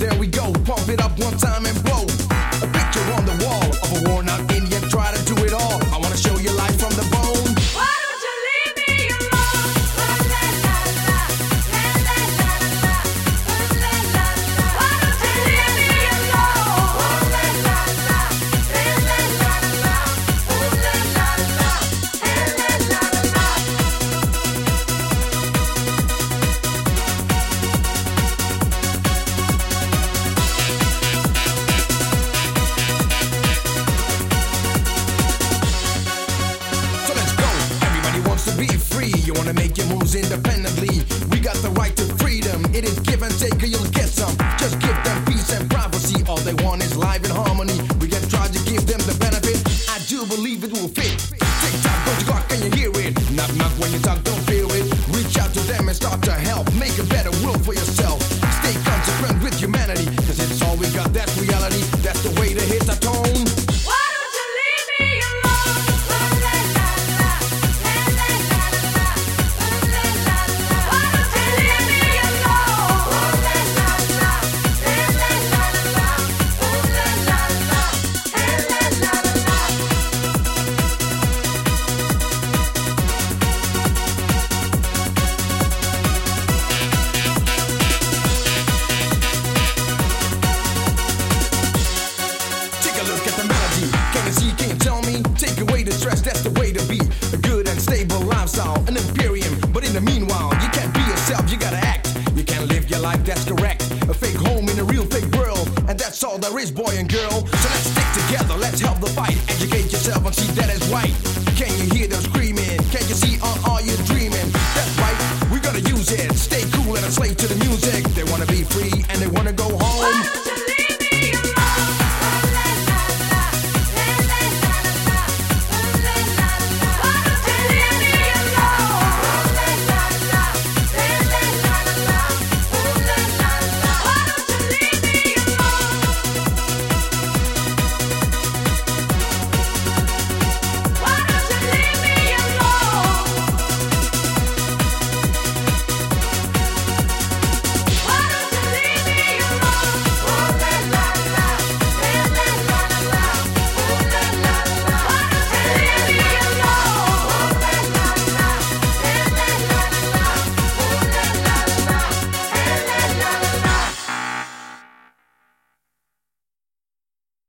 there we go. Pump it up one time and blow. Independently. We got the right to freedom. It is give and take, or you'll get some. Just give them peace and privacy. All they want is life in harmony. We can try to give them the benefit. I do believe it will fit. Tick tock, go to clock, can you hear it? Knock knock when you talk, don't feel it. Reach out to them and start to help. Make a better world for yourself. Stay consequent with humanity. Cause it's all we got. That's Can you see? Can you tell me? Take away the stress, that's the way to be. A good and stable lifestyle, an imperium. But in the meanwhile, you can't be yourself, you gotta act. You can't live your life, that's correct. A fake home in a real fake world. And that's all there is, boy and girl. So let's stick together, let's help the fight. Educate yourself and see that is right.